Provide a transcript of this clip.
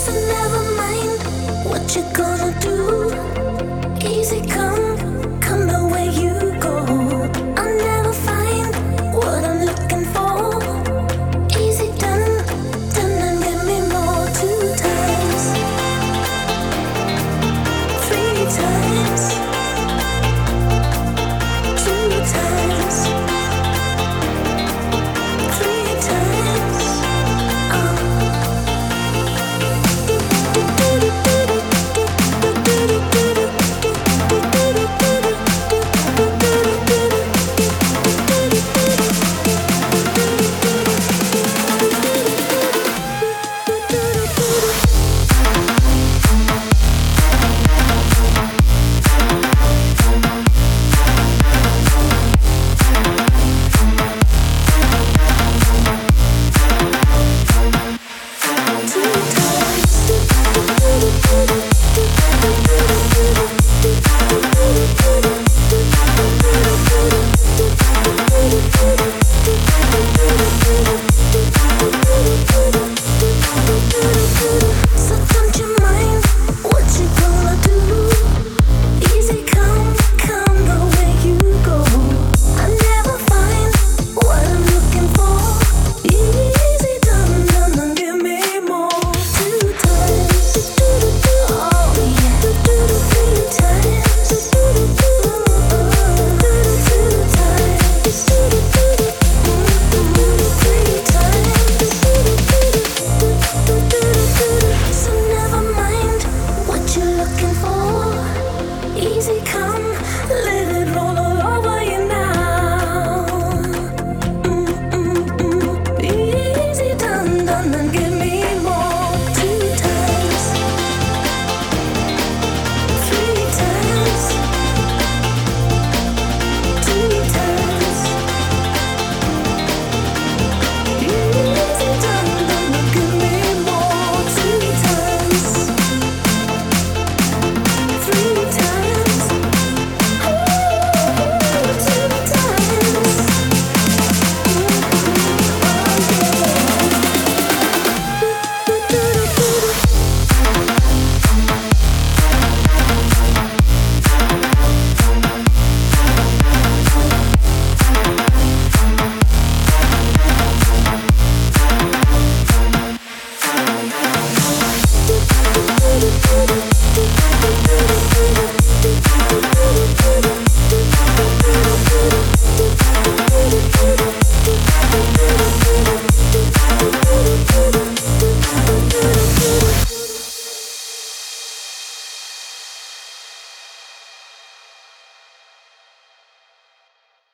So never mind what you're gonna do.